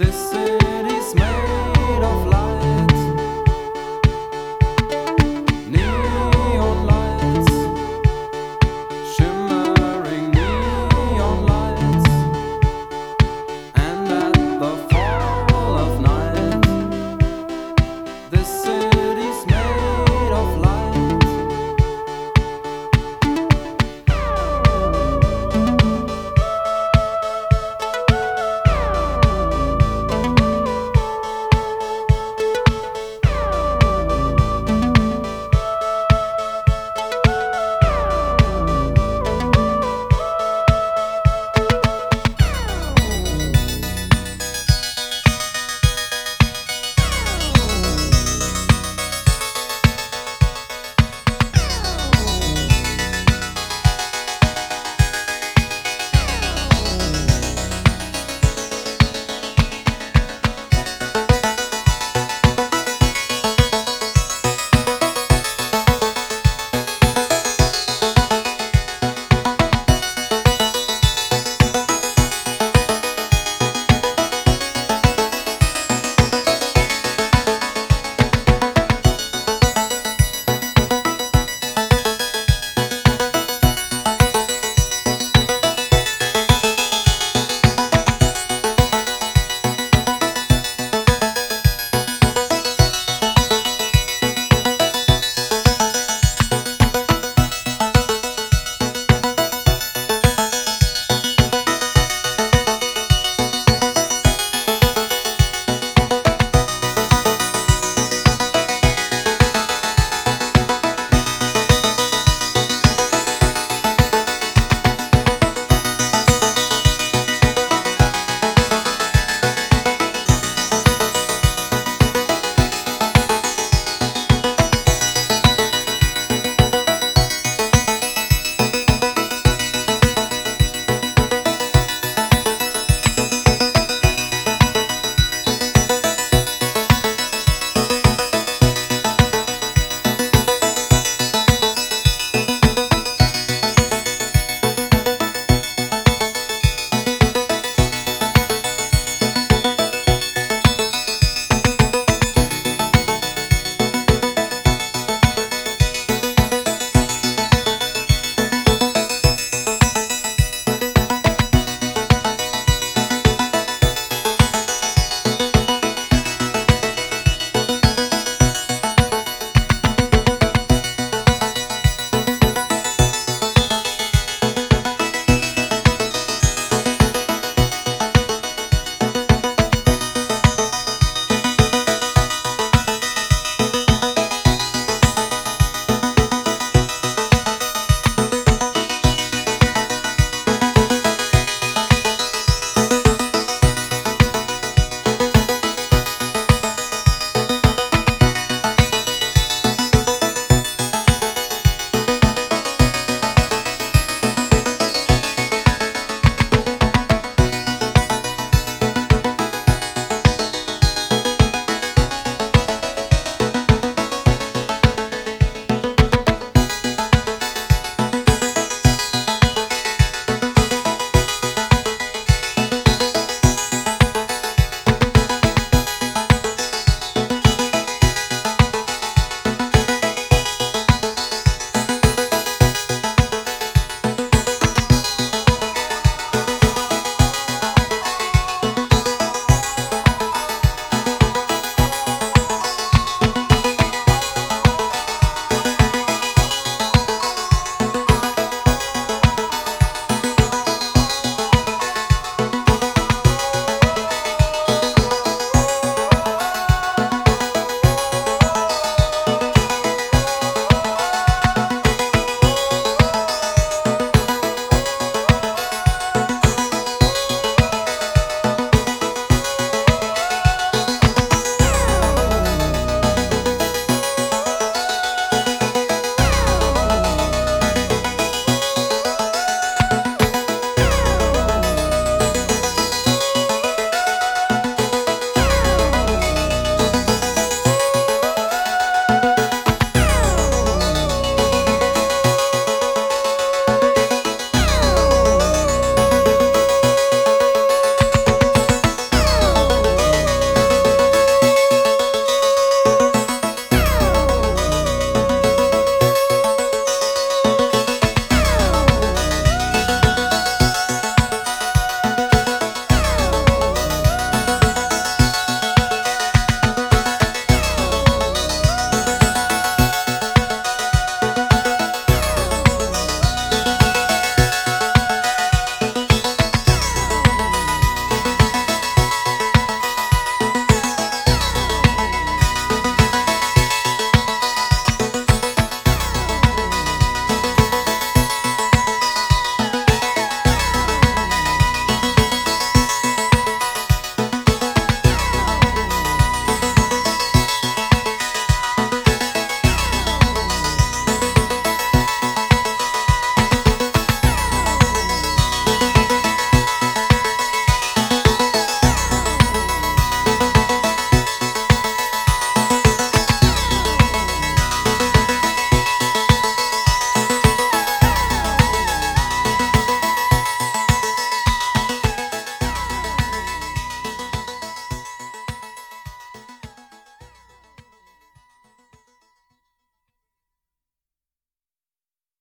descer.